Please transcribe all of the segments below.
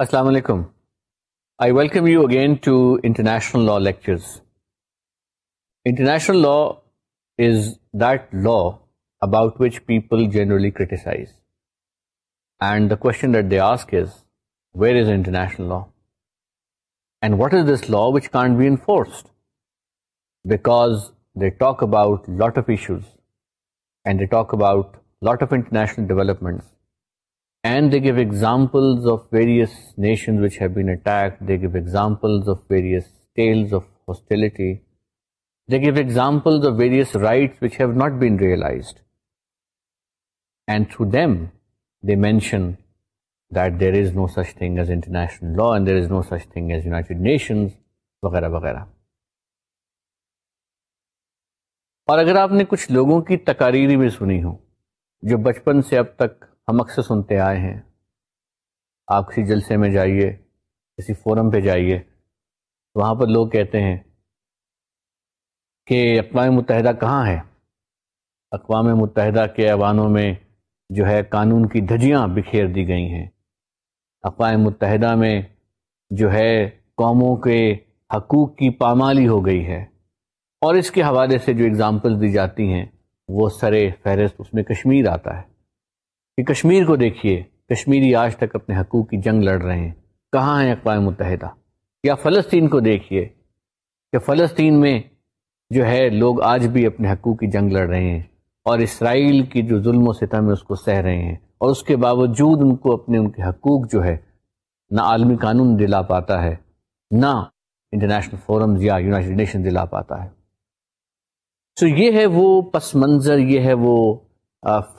Assalamu alaikum. I welcome you again to International Law Lectures. International law is that law about which people generally criticize. And the question that they ask is, where is international law? And what is this law which can't be enforced? Because they talk about lot of issues and they talk about lot of international developments. وغیرہ وغیرہ اور اگر آپ نے کچھ لوگوں کی تقاریری بھی سنی ہو جو بچپن سے اب تک ہم اکثر سنتے آئے ہیں آپ کسی جلسے میں جائیے کسی فورم پہ جائیے وہاں پر لوگ کہتے ہیں کہ اقوام متحدہ کہاں ہے اقوام متحدہ کے ایوانوں میں جو ہے قانون کی دھجیاں بکھیر دی گئی ہیں اقوام متحدہ میں جو ہے قوموں کے حقوق کی پامالی ہو گئی ہے اور اس کے حوالے سے جو اگزامپل دی جاتی ہیں وہ سر فہرست اس میں کشمیر آتا ہے کہ کشمیر کو دیکھیے کشمیری آج تک اپنے حقوق کی جنگ لڑ رہے ہیں کہاں ہیں اقوام متحدہ یا فلسطین کو دیکھیے کہ فلسطین میں جو ہے لوگ آج بھی اپنے حقوق کی جنگ لڑ رہے ہیں اور اسرائیل کی جو ظلم و ستم ہے اس کو سہ رہے ہیں اور اس کے باوجود ان کو اپنے ان کے حقوق جو ہے نہ عالمی قانون دلا پاتا ہے نہ انٹرنیشنل فورمز یا یونائٹیڈ نیشن دلا پاتا ہے سو so یہ ہے وہ پس منظر یہ ہے وہ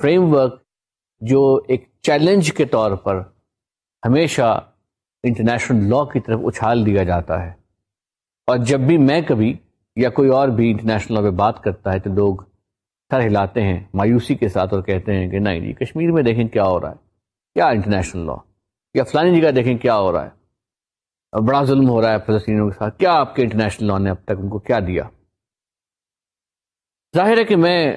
فریم ورک جو ایک چیلنج کے طور پر ہمیشہ انٹرنیشنل لا کی طرف اچھال دیا جاتا ہے اور جب بھی میں کبھی یا کوئی اور بھی انٹرنیشنل لا پہ بات کرتا ہے تو لوگ سر ہلاتے ہیں مایوسی کے ساتھ اور کہتے ہیں کہ نہیں جی کشمیر میں دیکھیں کیا ہو رہا ہے کیا انٹرنیشنل لا یا فلانی جگہ دیکھیں کیا ہو رہا ہے اور بڑا ظلم ہو رہا ہے فلسطینیوں کے ساتھ کیا آپ کے انٹرنیشنل لا نے اب تک ان کو کیا دیا ظاہر ہے کہ میں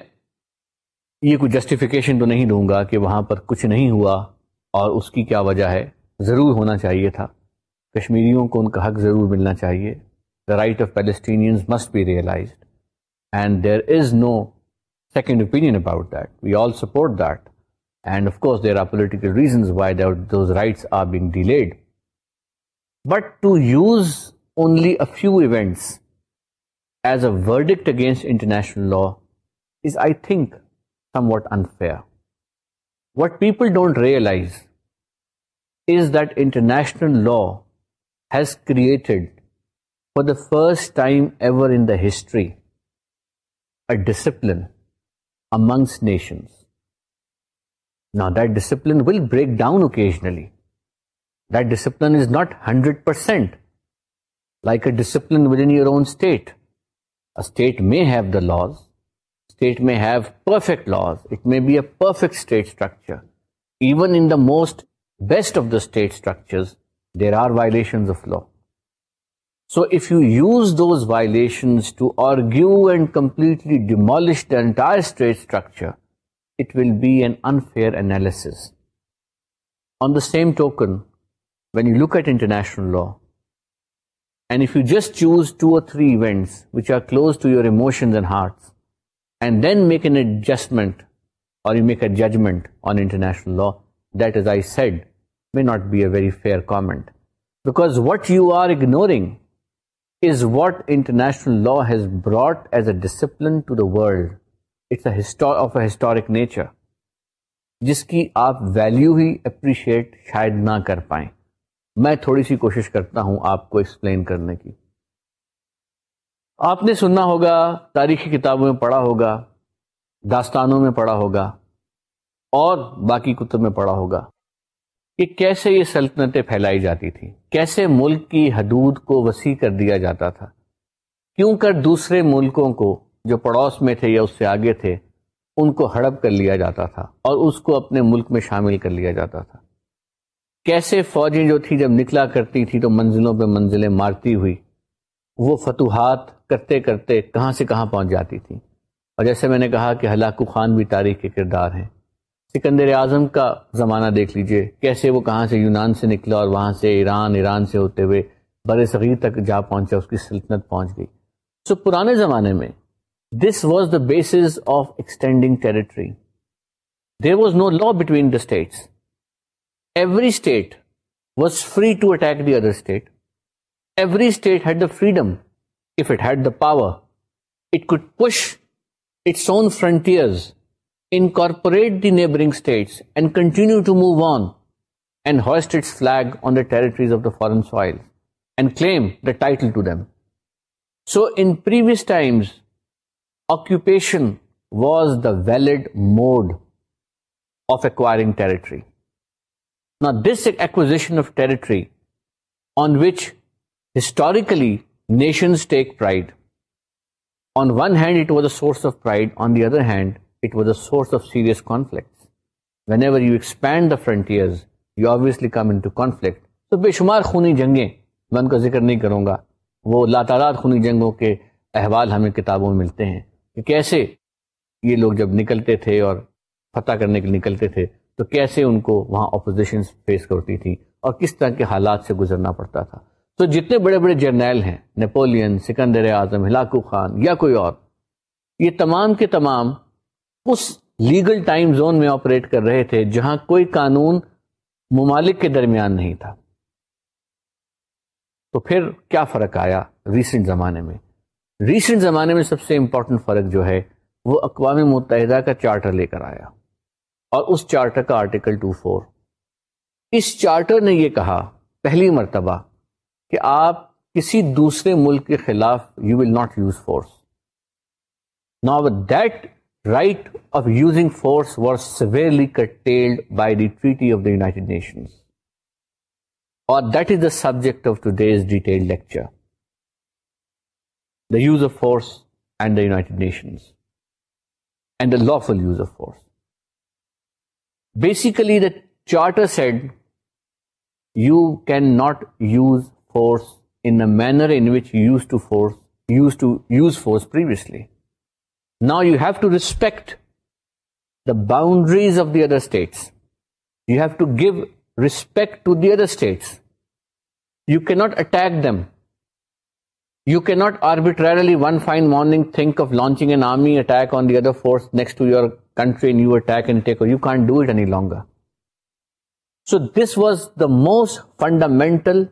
یہ کوئی جسٹیفیکیشن تو نہیں دوں گا کہ وہاں پر کچھ نہیں ہوا اور اس کی کیا وجہ ہے ضرور ہونا چاہیے تھا کشمیریوں کو ان کا حق ضرور ملنا چاہیے the right of Palestinians must be realised and there is no second opinion about that we all support that and of course there are political reasons why those rights are being delayed but to use only a few events as a verdict against international law is I think somewhat unfair. What people don't realize is that international law has created, for the first time ever in the history, a discipline amongst nations. Now that discipline will break down occasionally. That discipline is not 100%. Like a discipline within your own state, a state may have the laws, State may have perfect laws, it may be a perfect state structure. Even in the most best of the state structures, there are violations of law. So if you use those violations to argue and completely demolish the entire state structure, it will be an unfair analysis. On the same token, when you look at international law, and if you just choose 2 or 3 events which are close to your emotions and hearts, then make an adjustment اور judgement on international law that is I said may not be a very fair comment as what you are the law has a is a a historic nature جس کی آپ value ہی appreciate شاید نہ کر پائیں میں تھوڑی سی کوشش کرتا ہوں آپ کو ایکسپلین کرنے کی آپ نے سننا ہوگا تاریخی کتابوں میں پڑھا ہوگا داستانوں میں پڑھا ہوگا اور باقی کتب میں پڑھا ہوگا کہ کیسے یہ سلطنتیں پھیلائی جاتی تھیں کیسے ملک کی حدود کو وسیع کر دیا جاتا تھا کیوں کر دوسرے ملکوں کو جو پڑوس میں تھے یا اس سے آگے تھے ان کو ہڑپ کر لیا جاتا تھا اور اس کو اپنے ملک میں شامل کر لیا جاتا تھا کیسے فوجیں جو تھی جب نکلا کرتی تھی تو منزلوں پہ منزلیں مارتی ہوئی وہ فتوحات کرتے کرتے کہاں سے کہاں پہنچ جاتی تھیں اور جیسے میں نے کہا کہ ہلاکو خان بھی تاریخ کے کردار ہیں سکندر اعظم کا زمانہ دیکھ لیجئے کیسے وہ کہاں سے یونان سے نکلا اور وہاں سے ایران ایران سے ہوتے ہوئے بر صغیر تک جا پہنچا اس کی سلطنت پہنچ گئی سو پرانے زمانے میں this was the basis of extending territory there was no law between the states every state was free to attack the other state Every state had the freedom, if it had the power. It could push its own frontiers, incorporate the neighboring states, and continue to move on and hoist its flag on the territories of the foreign soil and claim the title to them. So in previous times, occupation was the valid mode of acquiring territory. Now this acquisition of territory on which historically nations take pride on one hand it was a source of pride on the other hand it was a source of serious conflicts whenever you expand the frontiers you obviously come into conflict تو بے شمار خونی جنگیں میں ان کا ذکر نہیں کروں گا وہ لاتعداد خونی جنگوں کے احوال ہمیں کتابوں میں ملتے ہیں کہ کیسے یہ لوگ جب نکلتے تھے اور فتح کرنے کے نکلتے تھے تو کیسے ان کو وہاں اپوزیشنز فیس کرتی تھی اور کس طرح کے حالات سے گزرنا پڑتا تھا تو جتنے بڑے بڑے جرنیل ہیں نیپولین سکندر اعظم ہلاکو خان یا کوئی اور یہ تمام کے تمام اس لیگل ٹائم زون میں آپریٹ کر رہے تھے جہاں کوئی قانون ممالک کے درمیان نہیں تھا تو پھر کیا فرق آیا ریسنٹ زمانے میں ریسنٹ زمانے میں سب سے امپورٹنٹ فرق جو ہے وہ اقوام متحدہ کا چارٹر لے کر آیا اور اس چارٹر کا آرٹیکل ٹو فور اس چارٹر نے یہ کہا پہلی مرتبہ کہ آپ کسی دوسرے ملک کے خلاف you will not use force نا that right of using force severely curtailed by the treaty of the United Nation اور that is the subject of two days detail lecture the use of force and the United Nation and the lawful use of force basically the charter said you can not use force in a manner in which you used to use force previously. Now you have to respect the boundaries of the other states. You have to give respect to the other states. You cannot attack them. You cannot arbitrarily one fine morning think of launching an army attack on the other force next to your country and you attack and take over. You can't do it any longer. So this was the most fundamental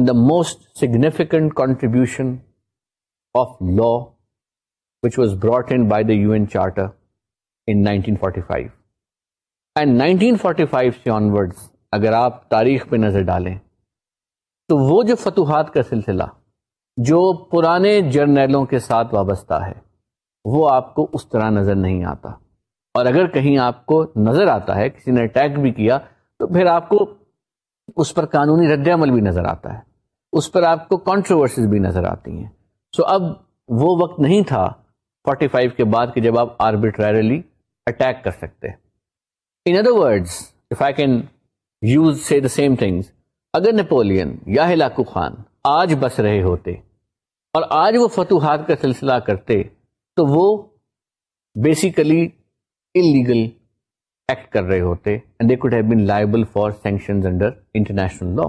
most significant contribution of law was brought and by the U N charters اگر آپ تاریخ پہ نظر ڈالیں تو وہ جو فتوحات کا سلسلہ جو پرانے جرنیلوں کے ساتھ وابستہ ہے وہ آپ کو اس طرح نظر نہیں آتا اور اگر کہیں آپ کو نظر آتا ہے کسی نے اٹیک بھی کیا تو پھر آپ کو اس پر قانونی رد عمل بھی نظر آتا ہے اس پر آپ کو کانٹروورسیز بھی نظر آتی ہیں سو so, اب وہ وقت نہیں تھا 45 کے بعد کہ جب آپ آربیٹرلی اٹیک کر سکتے in other if I can use the same اگر نیپولین یا ہلاکو خان آج بس رہے ہوتے اور آج وہ فتوحات کا سلسلہ کرتے تو وہ بیسیکلی انلیگل ایکٹ کر رہے ہوتے and they could have been liable for sanction under international law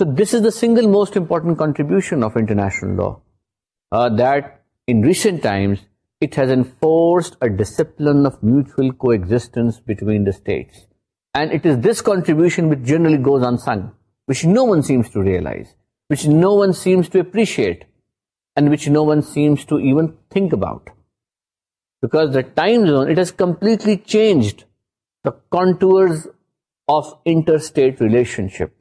so this is the single most important contribution of international law that in recent times it has enforced a discipline of mutual coexistence between the states and it is this contribution which generally goes unsung which no one seems to realise which no one seems to appreciate and which no one seems to even think about because the time zone, it has completely changed the contours of interstate relationship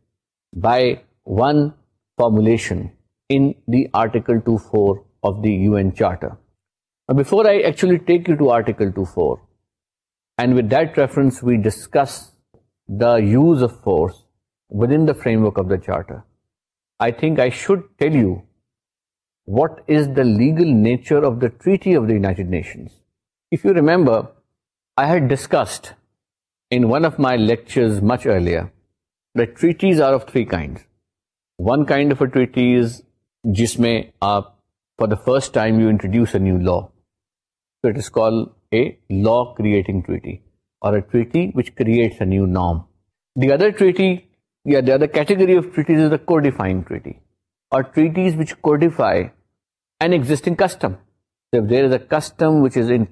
by one formulation in the Article 2.4 of the UN Charter. Now, before I actually take you to Article 2.4, and with that reference we discuss the use of force within the framework of the Charter, I think I should tell you what is the legal nature of the Treaty of the United Nations. If you remember I had discussed in one of my lectures of a treaties جس میں آپ for the first time you introduce call a law creating treaty or new نام the other treaty other کیٹیگریزیگ treaty or تھرڈگریز we constituent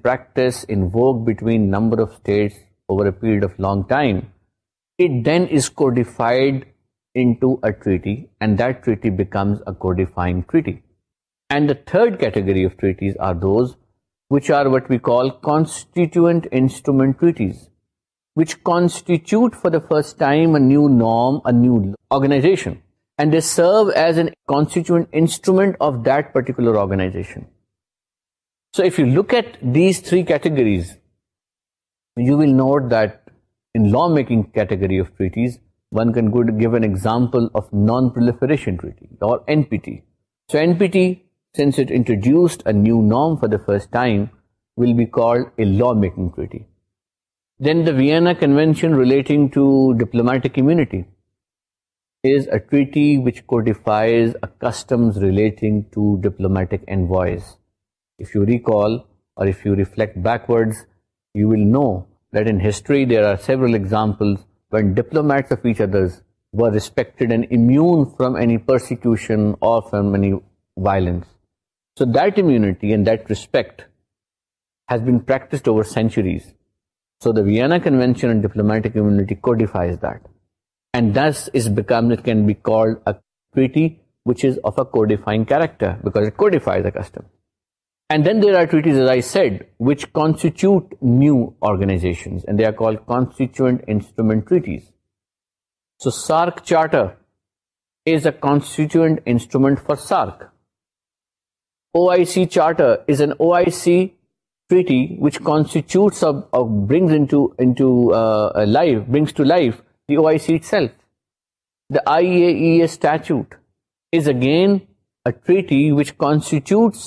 for the first serve as a of that particular organisation so if you look at these three categories you will note that in law making کی new نام for the first time will be called a law making ٹریٹنا convention relating relating to diplomatic centuries so the Vienna انوینشنٹکی which is of a codifying characters stem so SAARC چارٹروم for SAARC O I C charter گینڈ treaty which کانسٹیوٹرنیشنل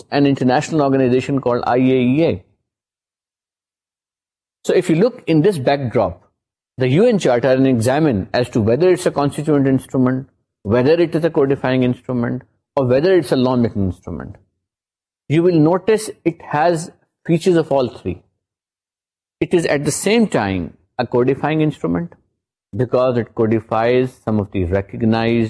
same time a codifying instrument back some of the ریکگناس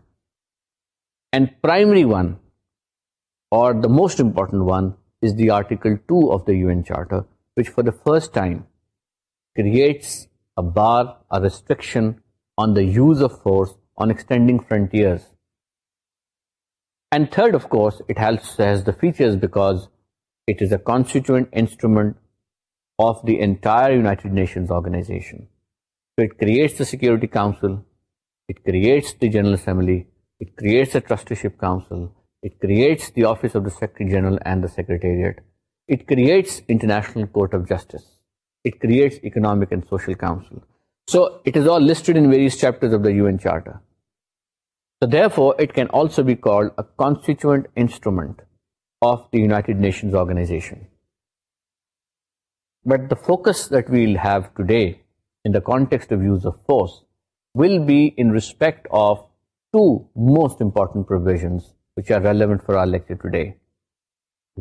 most important of the U N charter the first time creates بارسٹرکشنڈنگ and third of course features because constituent instrument of the nations organisation security council it the general assembly trusteeship کا secretariats bits well بیسپیکٹ of two most important provision which are relevant فارے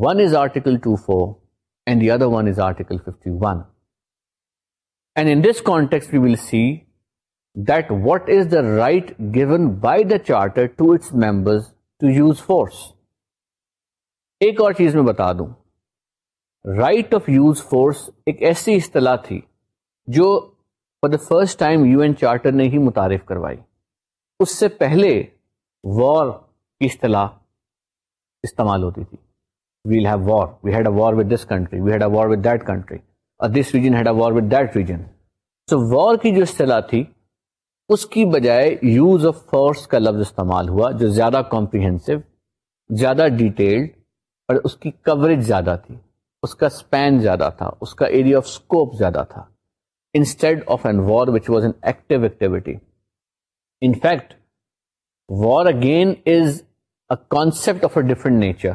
one is article two four اینڈا one is article what is the right given by the charters to use force ایک اور چیز میں بتا دوں right of use force ایک ایسی اصطلاح تھی جو for the first time U N charter نے ہی متعارف کروائی اس سے پہلے وار کی اصطلاح استعمال ہوتی تھی well have war we had a war with this country we had a war that country or this region had a war that region so war کی جو اصطلاح تھی اس کی بجائے یوز آف فورس کا لفظ استعمال ہوا جو زیادہ کمپریہنسو زیادہ ڈیٹیلڈ اور اس کی کوریج زیادہ تھی اس کا اسپین زیادہ تھا اس کا ایریا آف اسکوپ زیادہ تھا instead of an war which was an active activity in fact war again is a concept of a different nature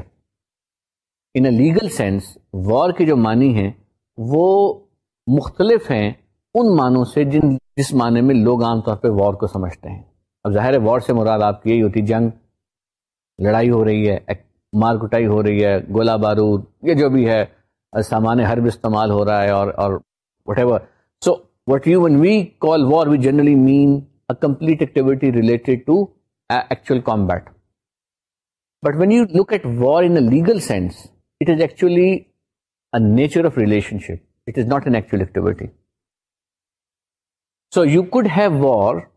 in a legal sense war کے جو معنی ہیں وہ مختلف ہیں ان معنوں سے جن جس معنی میں لوگ عام طور پہ وار کو سمجھتے ہیں اب ظاہر ہے وار سے مراد آپ کی یہی ہوتی جنگ لڑائی ہو رہی ہے مار کٹائی ہو رہی ہے گولہ بارود یہ جو بھی ہے سامان حرب استعمال ہو رہا ہے اور اور whatever so what you when we call war we generally mean a complete activity related to uh, actual combat. But when you look at war in a legal sense, it is actually a nature of relationship. It is not an actual activity. So you could have war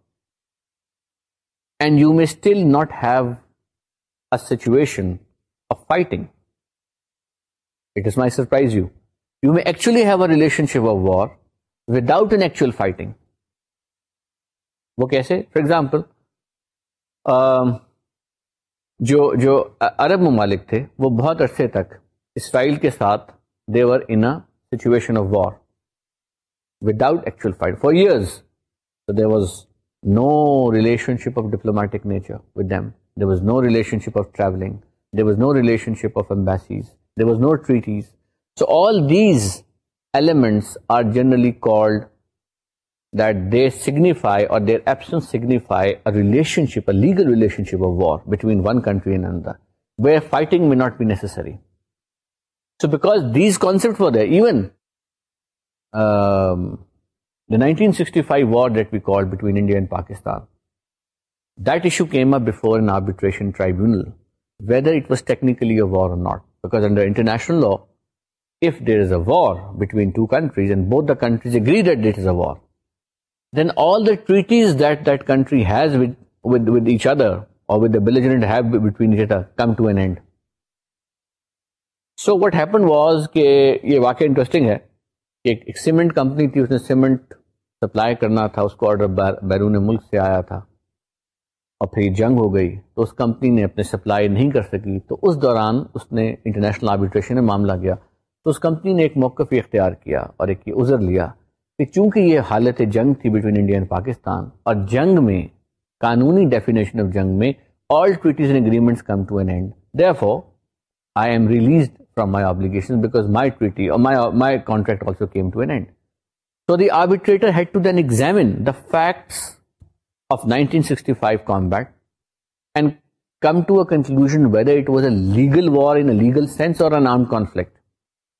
and you may still not have a situation of fighting. It is might surprise you. You may actually have a relationship of war without an actual fighting. وہ کیسے for example جو جو عرب ممالک تھے وہ بہت عرصے تک اسرائیل کے ساتھ دیور in situation of war actual fight for years there was no relationship of diplomatic nature with them there was no relationship of travelling there was no relationship of embassies there was no treaties so all these elements are generally called legal relation India and Pakistan that issue came up before tribunal whether it was ٹیکنیکلیشنل law if there is a ward بوتھریزریز a war بیرون ملک سے آیا تھا اور پھر یہ جنگ ہو گئی تو نہیں کر سکی تو اس دوران اس نے انٹرنیشنل آربیٹریشن میں معاملہ کیا تو اس کمپنی نے ایک موقف اختیار کیا اور ایک یہ ازر لیا کہ چونکہ یہ حالت جنگ تھی بٹوین انڈیا اینڈ پاکستان اور جنگ میں قانونی ڈیفینیشن آف جنگ میں all treaties and agreements come to an end therefore I am released from my obligation because my treaty or my contract also came to an end so the arbitrator had to then examine the facts of nineteen sixty five combat and come to a conclusion whether it was a legal war in legal sense or an armed conflict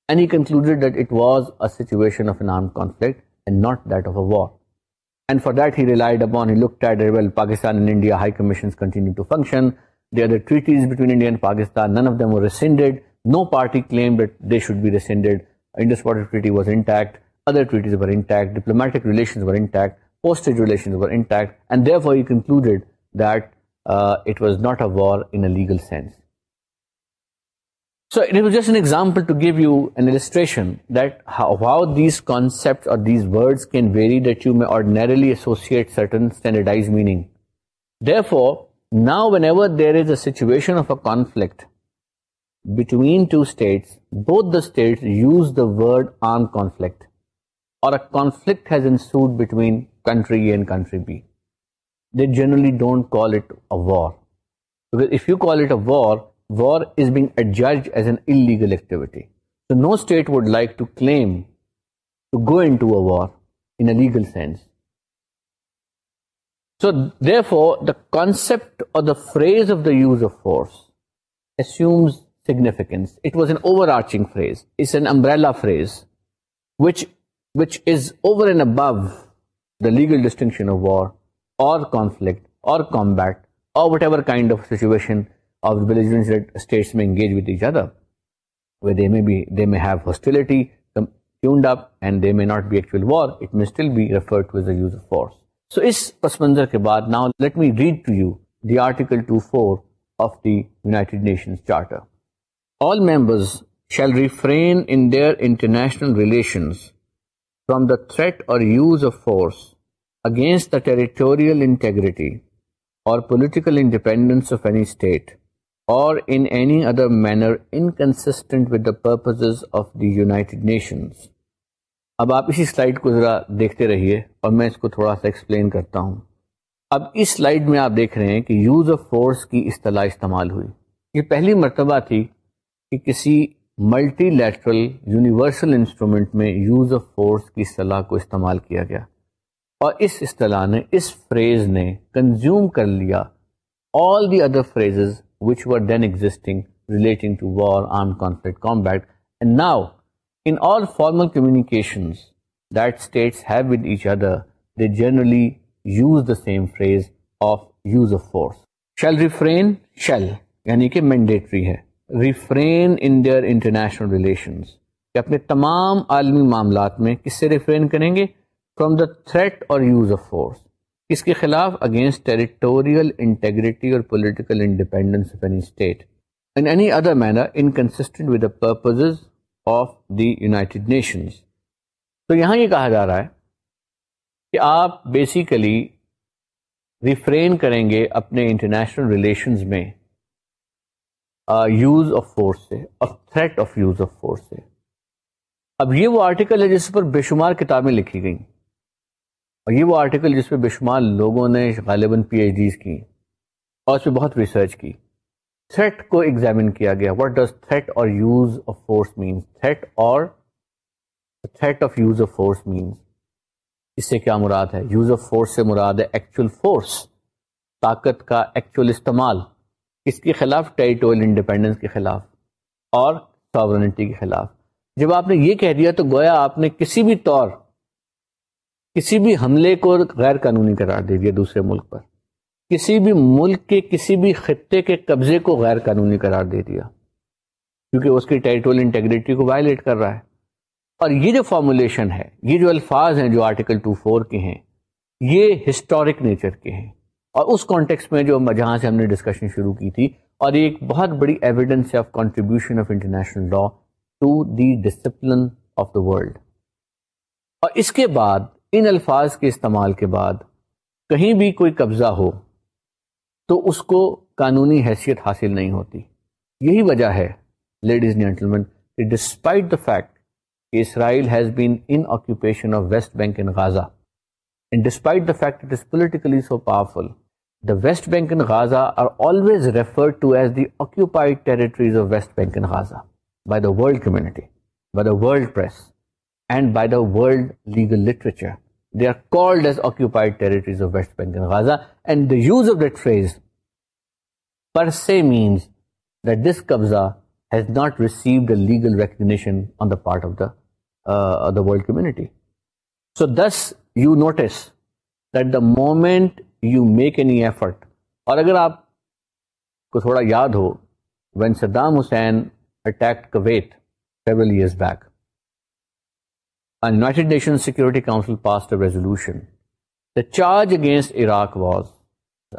and he concluded that it was a situation of an armed conflict not of a war and for that he relied ابن well Pakistan the ارد ٹریٹوینڈ Pakistan ڈیپلومیٹکلوڈیڈ that it was not a و war in a legal sense so it وزٹریشن how these concept can variate سرٹنڈرڈائز meaning now whenever there is a سیشنکٹ between two states use the word on conflict or war is being adjudged as اینگلٹی so no state would like to claim to go to a war in legal significance was an overarching phrase is an umbrella phrase over and up the legal distinction kind of situation engage ایو hostility کے بعد referential relation threat or territorial integrity or political independence or in any other manner inconsistent with the purposes of the United Nations. اب آپ اسی slide کو ذرا دیکھتے رہیے اور میں اس کو تھوڑا سا ایکسپلین کرتا ہوں اب اس سلائڈ میں آپ دیکھ رہے ہیں کہ یوز آف فورس کی اصطلاح استعمال ہوئی یہ پہلی مرتبہ تھی کہ کسی ملٹی لیٹرل یونیورسل انسٹرومنٹ میں یوز آف فورس کی اصطلاح کو استعمال کیا گیا اور اس اصطلاح نے اس فریز نے کنزیوم کر لیا all the other phrases which were then existing relating to war, armed conflict, combat. And now, in all formal communications that states have with each other, they generally use use the same phrase of of force. Shall refrain, shall, یعنی کہ mandatory ہے refrain in their international relations کہ اپنے تمام عالمی معاملات میں کس سے ریفرین کریں گے from the threat or use of force اس کے خلاف against territorial integrity or political independence of any any state in other manner with the purposes of the United Nations تو یہاں یہ کہا جا رہا ہے کہ آپ بیسیکلی ریفرین کریں گے اپنے انٹرنیشنل ریلیشنز میں یوز آف آف فورس سے اور تھریٹ یوز آف فورس سے اب یہ وہ آرٹیکل ہے جس پر بے شمار کتابیں لکھی گئیں اور یہ وہ آرٹیکل جس پہ بے شمار لوگوں نے غالباً پی ایچ ڈیز کی اور اس پہ بہت ریسرچ کی تھریٹ کو ایگزامن کیا گیا what does threat threat threat or or use use of of of force force means means اس سے کیا مراد ہے یوز آف فورس سے مراد ہے ایکچوئل فورس طاقت کا ایکچوئل استعمال اس کے خلاف ٹیریٹوریل انڈیپینڈنس کے خلاف اور ساورنٹی کے خلاف جب آپ نے یہ کہہ دیا تو گویا آپ نے کسی بھی طور کسی بھی حملے کو غیر قانونی قرار دے دیا دوسرے ملک پر کسی بھی ملک کے کسی بھی خطے کے قبضے کو غیر قانونی قرار دے دیا کیونکہ اس کی ٹیریٹوریل انٹیگریٹی کو وائلیٹ کر رہا ہے ہے اور یہ یہ جو جو فارمولیشن الفاظ ہیں جو آرٹیکل ٹو فور کے ہیں یہ ہسٹورک نیچر کے ہیں اور اس کانٹیکس میں جو جہاں سے ہم نے ڈسکشن شروع کی تھی اور یہ ایک بہت بڑی ایویڈنس ہے of contribution of international law to the discipline of the world اور اس کے بعد ان الفاظ کے استعمال کے بعد کہیں بھی کوئی قبضہ ہو تو اس کو قانونی حیثیت حاصل نہیں ہوتی یہی وجہ ہے ladies gentlemen despite the fact کہ Israel has been in occupation of West Bank in Gaza and despite the fact it is politically so powerful the West Bank in Gaza are always refer to as the occupied territories of West Bank in Gaza by the world community by the world press and by the world legal literature they are called as occupied territories of West bangle Gaza and the use of that phrase per se means that this قبضہ has not received a legal recognition on the part of the the world community so this you notice that the moment you make any effort اور اگر آپ کو تھوڑا یاد ہو when Saddam Hussein attack Kuwait twelve years back United nation security council پاسولسٹ Iraq was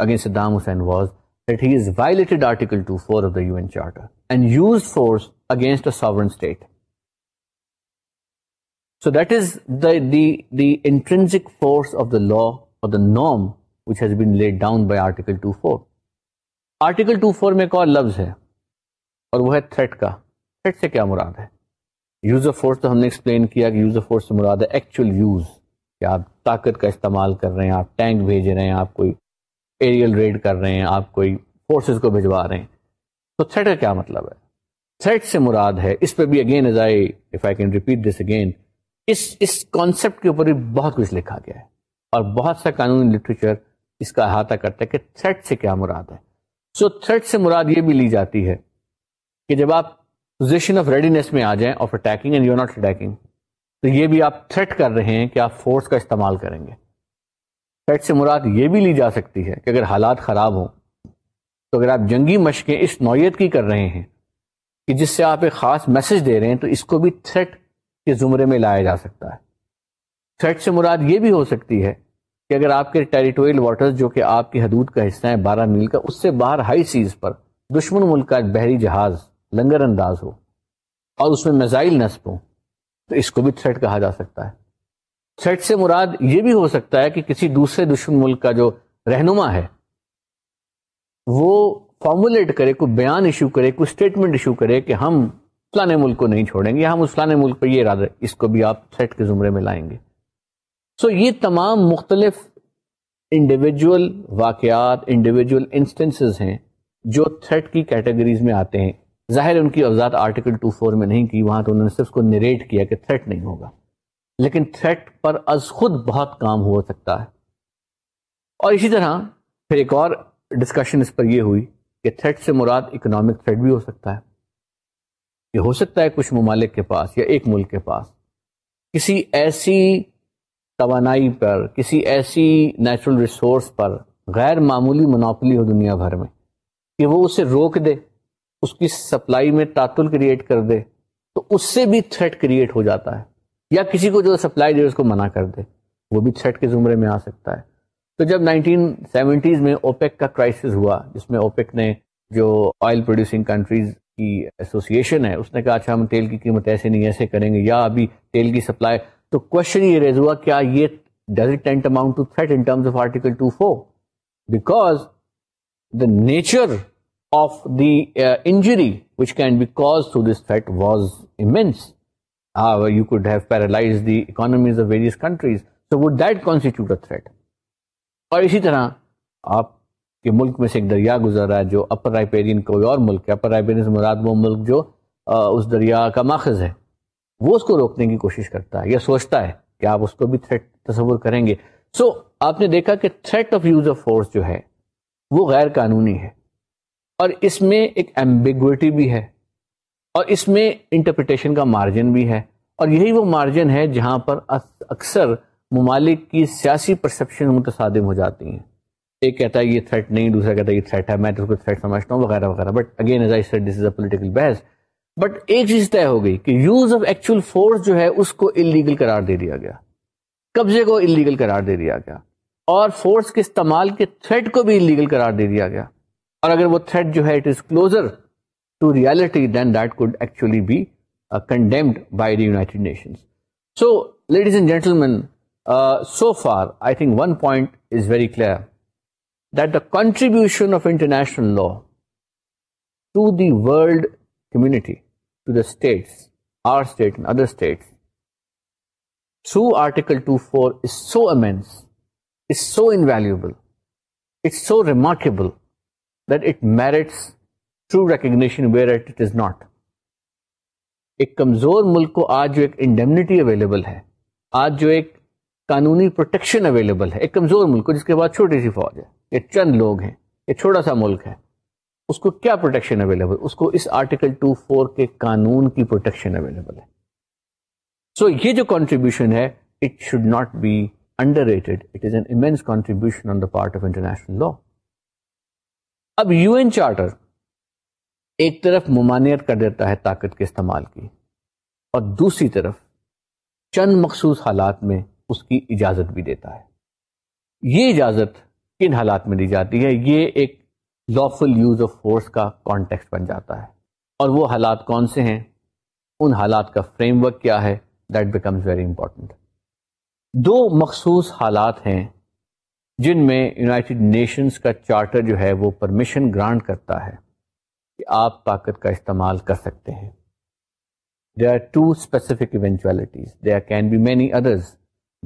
اگینسٹام Hussein was that ہیٹلس against so that is intrinsic force of the law the نام laid down article two four میں کون لفظ ہے اور وہ ہے threat کا تھریٹ سے کیا مراد ہے یوز آف فورس تو ہم نے ایکسپلین کیا کہ یوز آف فورس سے مراد ہے ایکچوئل یوز کہ آپ طاقت کا استعمال کر رہے ہیں آپ ٹینک بھیج رہے ہیں آپ کوئی ایریل ریڈ کر رہے ہیں آپ کوئی فورسز کو بھجوا رہے ہیں تو تھریٹ کا کیا مطلب ہے تھریٹ سے مراد ہے اس پہ بھی again is I if I can repeat this again اس اس کانسیپٹ کے اوپر بھی بہت کچھ لکھا گیا ہے اور بہت سا قانونی لٹریچر اس کا احاطہ کرتا ہے کہ تھریٹ سے کیا مراد ہے سو so تھریٹ سے مراد یہ بھی لی جاتی ہے کہ جب آپ پوزیشن آف ریڈینیس میں آ جائیں of attacking and you not attacking تو یہ بھی آپ تھریٹ کر رہے ہیں کہ آپ فورس کا استعمال کریں گے تھریٹ سے مراد یہ بھی لی جا سکتی ہے کہ اگر حالات خراب ہوں تو اگر آپ جنگی مشقیں اس نوعیت کی کر رہے ہیں کہ جس سے آپ ایک خاص میسج دے رہے ہیں تو اس کو بھی تھریٹ کے زمرے میں لایا جا سکتا ہے تھریٹ سے مراد یہ بھی ہو سکتی ہے کہ اگر آپ کے ٹیریٹوریل واٹرز جو کہ آپ کی حدود کا حصہ ہیں بارہ میل کا اس سے باہر ہائی سیز پر دشمن ملک کا بحری جہاز لنگر انداز ہو اور اس میں میزائل نصب ہو تو اس کو بھی تھریٹ کہا جا سکتا ہے تھریٹ سے مراد یہ بھی ہو سکتا ہے کہ کسی دوسرے دشمن ملک کا جو رہنما ہے وہ فارمولیٹ کرے کوئی بیان ایشو کرے کوئی اسٹیٹمنٹ ایشو کرے کہ ہم فلانے ملک کو نہیں چھوڑیں گے ہم اس فلانے ملک پہ یہ ارادہ اس کو بھی آپ تھریٹ کے زمرے میں لائیں گے سو so یہ تمام مختلف انڈیویجول واقعات انڈیویجول انسٹنسز ہیں جو تھریٹ کی کیٹیگریز میں آتے ہیں ظاہر ان کی افزاد آرٹیکل ٹو فور میں نہیں کی وہاں تو انہوں نے صرف اس کو نریٹ کیا کہ تھریٹ نہیں ہوگا لیکن تھریٹ پر از خود بہت کام ہو سکتا ہے اور اسی طرح پھر ایک اور ڈسکشن اس پر یہ ہوئی کہ تھریٹ سے مراد اکنامک تھریٹ بھی ہو سکتا ہے یہ ہو سکتا ہے کچھ ممالک کے پاس یا ایک ملک کے پاس کسی ایسی توانائی پر کسی ایسی نیچرل ریسورس پر غیر معمولی مناپلی ہو دنیا بھر میں کہ وہ اسے روک دے اس کی سپلائی میں تعطل کریٹ کر دے تو اس سے بھی تھریٹ کریٹ ہو جاتا ہے یا کسی کو جو سپلائی دے اس کو منع کر دے وہ بھی تھریٹ کے زمرے میں آ سکتا ہے تو جب نائنٹین سیونٹیز میں اوپیک کا کرائسس ہوا جس میں اوپیک نے جو آئل پروڈیوسنگ کنٹریز کی ایسوسیشن ہے اس نے کہا اچھا ہم تیل کی قیمت ایسے نہیں ایسے کریں گے یا ابھی تیل کی سپلائی تو کوشچن یہ ریز ہوا کیا یہ does ڈیزکٹینٹ amount to threat in terms of article two four because the nature of the injury which can be cause to this threat was immense you could have paralyse the economies of various countries so would that constitute اور اسی طرح آپ کے ملک میں سے ایک دریا گزر رہا ہے جو اپر رائپیرین کوئی اور ملک ہے اپر سے مراد وہ ملک جو اس دریا کا ماخذ ہے وہ اس کو روکنے کی کوشش کرتا ہے یا سوچتا ہے کہ آپ اس کو بھی تھریٹ تصور کریں گے سو آپ نے دیکھا کہ threat of use of force جو ہے وہ غیر قانونی ہے اور اس میں ایک ایمبیگوٹی بھی ہے اور اس میں انٹرپریٹیشن کا مارجن بھی ہے اور یہی وہ مارجن ہے جہاں پر اکثر ممالک کی سیاسی پرسپشن متصادم ہو جاتی ہیں ایک کہتا ہے یہ تھریٹ نہیں دوسرا کہتا ہے یہ تھریٹ ہے میں تو اس کو تھریٹ سمجھتا ہوں وغیرہ وغیرہ but again this is a political base but ایک چیز طے ہو گئی کہ یوز آف ایکچوئل فورس جو ہے اس کو انلیگل قرار دے دیا گیا قبضے کو انلیگل قرار دے دیا گیا اور فورس کے استعمال کے تھریٹ کو بھی انلیگل قرار دے دیا گیا اور اگر وہ تھریڈ جو ہے it is closer to reality than that could actually be condemned by the that nation so ladies and gentlemen so far I think one point is very clear that the contribution of international law to the world the states or state other state through article two four is so immense is so invaluable it's so remarkable that it it merits true recognition where is not. ایک کمزور ملک کو آج جو ایک indemnity available ہے آج جو ایک قانونی پروٹیکشن اویلیبل ہے ایک کمزور ملک کو جس کے بعد چھوٹی سی فوج ہے یا چند لوگ ہیں یہ چھوٹا سا ملک ہے اس کو کیا پروٹیکشن اویلیبل اس اس کو آرٹیکل ٹو فور کے قانون کی پروٹیکشن اویلیبل ہے سو so, یہ جو کانٹریبیوشن ہے it should not be underrated it is an اینس contribution on the part of international law اب یو این چارٹر ایک طرف ممانعت کر دیتا ہے طاقت کے استعمال کی اور دوسری طرف چند مخصوص حالات میں اس کی اجازت بھی دیتا ہے یہ اجازت کن حالات میں دی جاتی ہے یہ ایک لافل یوز آف فورس کا کانٹیکس بن جاتا ہے اور وہ حالات کون سے ہیں ان حالات کا فریم ورک کیا ہے دیٹ بیکمز ویری امپورٹنٹ دو مخصوص حالات ہیں جن میں یونائٹڈ نیشنز کا چارٹر جو ہے وہ پرمیشن گرانٹ کرتا ہے کہ آپ طاقت کا استعمال کر سکتے ہیں they are two specific eventualities they are can be many others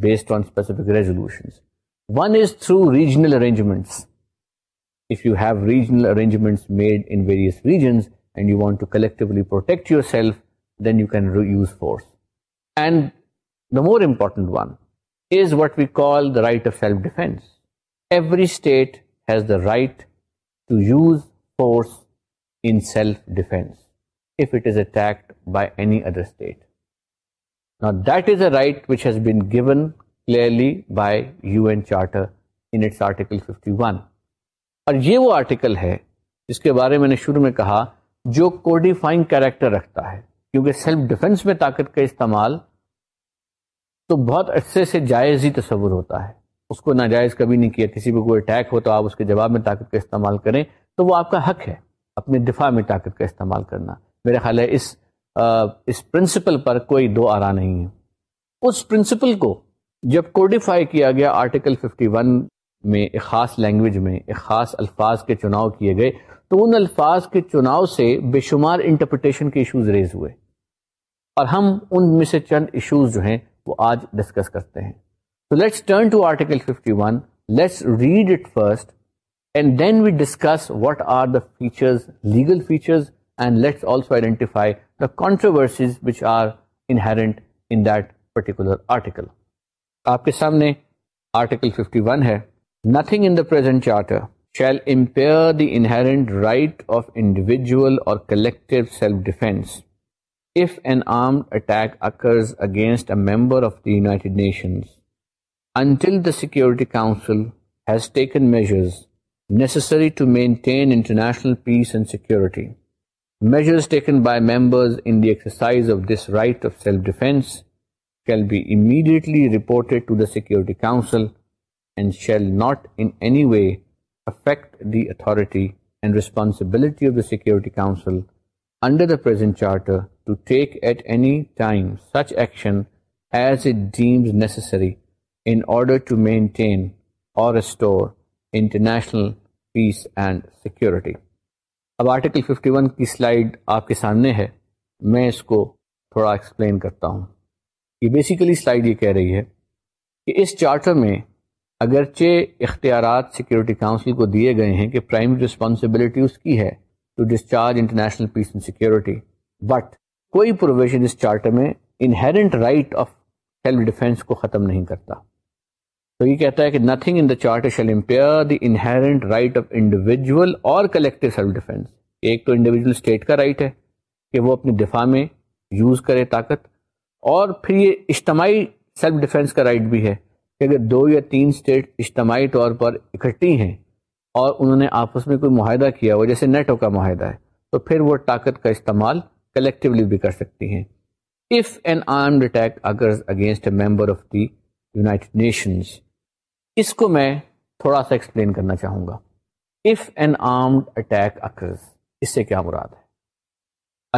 based on specific resolution one is through regional arrangements if you have regional arrangements made in various regions and you want to collectively protect yourself then you can use force and the more important one is what we call the right of self defence every state has the right to use force in self defence if it is attacked by any other state that is a right been given clearly by U N charter یہ وہ article ہے جس کے بارے میں نے شروع میں کہا جو کوڈیفائنگ کیریکٹر رکھتا ہے کیونکہ سیلف ڈیفینس میں طاقت کا استعمال تو بہت عرصے سے جائز ہی تصور ہوتا ہے اس کو ناجائز کبھی نہیں کیا کسی پہ کوئی اٹیک ہو تو آپ اس کے جواب میں طاقت کا استعمال کریں تو وہ آپ کا حق ہے اپنے دفاع میں طاقت کا استعمال کرنا میرے خیال ہے اس آ, اس پرنسپل پر کوئی دو آرا نہیں ہے اس پرنسپل کو جب کوڈیفائی کیا گیا آرٹیکل 51 میں ایک خاص لینگویج میں ایک خاص الفاظ کے چناؤ کیے گئے تو ان الفاظ کے چناؤ سے بے شمار انٹرپریٹیشن کے ایشوز ریز ہوئے اور ہم ان میں سے چند ایشوز جو ہیں وہ آج ڈسکس کرتے ہیں let's turn to article fifty one let's read it first and then we discuss what are the features legal features and let's also eye the controversies are inherent پر آپ کے سامنے آرٹیکل ففٹی ون ہے nothing in the present charter shall impair the inherent right of individual or collective self defence if an armed attack occurs against a member of the united nations until the Security Council has taken measures necessary to maintain international peace and security. Measures taken by members in the exercise of this right of self-defense shall be immediately reported to the Security Council and shall not in any way affect the authority and responsibility of the Security Council under the present Charter to take at any time such action as it deems necessary in order to maintain or restore international peace and security اب article 51 کی slide آپ کے سامنے ہے میں اس کو تھوڑا explain کرتا ہوں یہ بیسیکلی سلائیڈ یہ کہہ رہی ہے کہ اس چارٹر میں اگرچہ اختیارات سیکیورٹی کاؤنسل کو دیے گئے ہیں کہ پرائمری ریسپانسبلٹی اس کی ہے to discharge international peace and security but کوئی پروویژن اس چارٹر میں inherent right of self defence کو ختم نہیں کرتا تو یہ کہتا ہے کہ nothing in the shall impair the right of individual اور کلیکٹو سیلف ڈیفینس ایک تو انڈیویجل اسٹیٹ کا رائٹ ہے کہ وہ اپنی دفاع میں یوز کرے طاقت اور پھر یہ اجتماعی سیلف ڈیفینس کا رائٹ بھی ہے کہ اگر دو یا تین اسٹیٹ اجتماعی طور پر اکٹھی ہیں اور انہوں نے آپس میں کوئی معاہدہ کیا وہ جیسے نیٹو کا معاہدہ ہے تو پھر وہ طاقت کا استعمال کلیکٹیولی بھی کر سکتی ہیں an armed attack against a member of the nations اس کو میں تھوڑا سا ایکسپلین کرنا چاہوں گا if an armed attack occurs اس سے کیا مراد ہے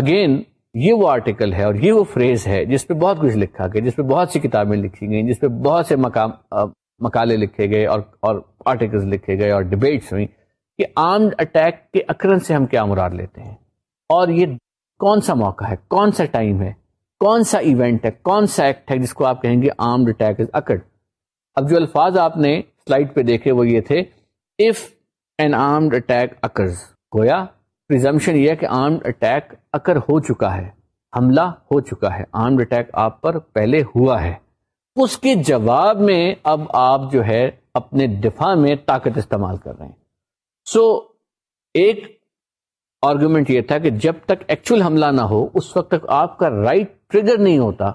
اگین یہ وہ آرٹیکل ہے اور یہ وہ فریز ہے جس پہ بہت کچھ لکھا گیا جس پہ بہت سی کتابیں لکھی گئیں جس پہ بہت سے مقام مقالے لکھے گئے اور اور آرٹیکلز لکھے گئے اور ڈبیٹس ہوئیں کہ آرمڈ اٹیک کے اکرن سے ہم کیا مراد لیتے ہیں اور یہ کون سا موقع ہے کون سا ٹائم ہے کون سا ایونٹ ہے کون سا ایکٹ ہے جس کو آپ کہیں گے آرمڈ اٹیک از اکرڈ اب جو الفاظ آپ نے سلائڈ پہ دیکھے وہ یہ تھے if an armed armed attack attack occurs گویا یہ کہ اکر ہو چکا ہے حملہ ہو چکا ہے آرمڈ اٹیک آپ پر پہلے ہوا ہے اس کے جواب میں اب آپ جو ہے اپنے دفاع میں طاقت استعمال کر رہے ہیں سو so, ایک آرگومنٹ یہ تھا کہ جب تک ایکچول حملہ نہ ہو اس وقت تک آپ کا رائٹ right ٹریگر نہیں ہوتا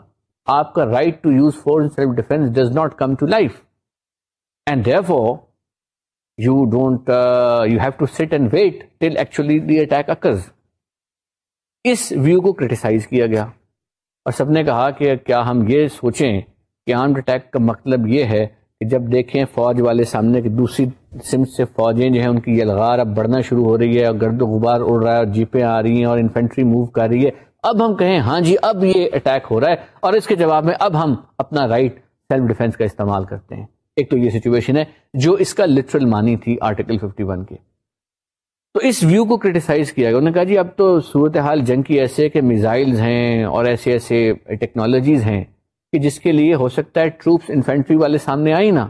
آپ کا right to use force self defence does not come to life and therefore you don't you have to and wait till actually the attack us view کو کریٹیسائز کیا گیا اور سب نے کہا کہ کیا ہم یہ سوچیں کہ آرمڈ اٹیک کا مطلب یہ ہے کہ جب دیکھیں فوج والے سامنے کی دوسری سم سے فوجیں جو ہیں ان کی یلغار اب بڑھنا شروع ہو رہی ہے اور گرد و غبار اڑ رہا ہے اور جیپیں آ رہی ہیں اور انفینٹری موو کر رہی ہے اب ہم کہیں ہاں جی اب یہ اٹیک ہو رہا ہے اور اس کے جواب میں اب ہم اپنا رائٹ سیلف ڈیفینس کا استعمال کرتے ہیں ایک تو یہ سچویشن ہے جو اس کا لٹرل مانی تھی آرٹیکل 51 کے تو اس ویو کو کیا گیا انہوں نے کہا جی اب تو صورتحال جنگ کی ایسے کہ میزائلز ہیں اور ایسے ایسے ٹیکنالوجیز ہیں کہ جس کے لیے ہو سکتا ہے ٹروپس انفینٹری والے سامنے آئی نا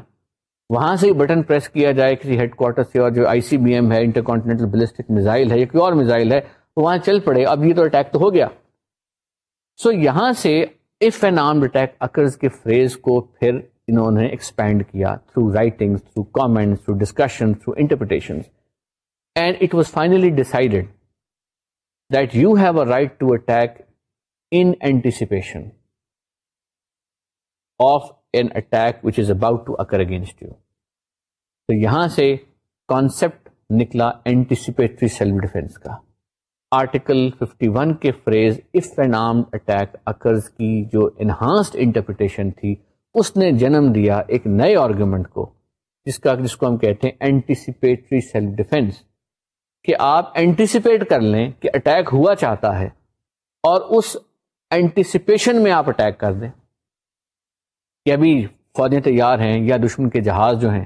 وہاں سے بٹن پریس کیا جائے کسی ہیڈ کوارٹر سے اور جو آئی سی بی ایم ہے انٹر کانٹینٹل بلسٹک میزائل ہے یا کوئی اور میزائل ہے وہاں چل پڑے اب یہ تو اٹیک تو ہو گیا سو یہاں سے if an armed attack occurs کے فریز کو پھر انہوں نے ایکسپینڈ کیا through writing through comment through discussion through interpretation and it was finally decided that you have a right to attack anticipation of an attack which is about to occur against you تو یہاں سے concept نکلا anticipatory self defence کا article 51 کے phrase if an armed attack occurs کی جو enhanced interpretation تھی اس نے جنم دیا ایک نئے آرگومنٹ کو جس کا جس کو ہم کہتے ہیں اینٹیسپیٹری سیلف ڈیفینس کہ آپ اینٹیسپیٹ کر لیں کہ اٹیک ہوا چاہتا ہے اور اس اینٹیسپیشن میں آپ اٹیک کر دیں کہ ابھی فوجیں تیار ہیں یا دشمن کے جہاز جو ہیں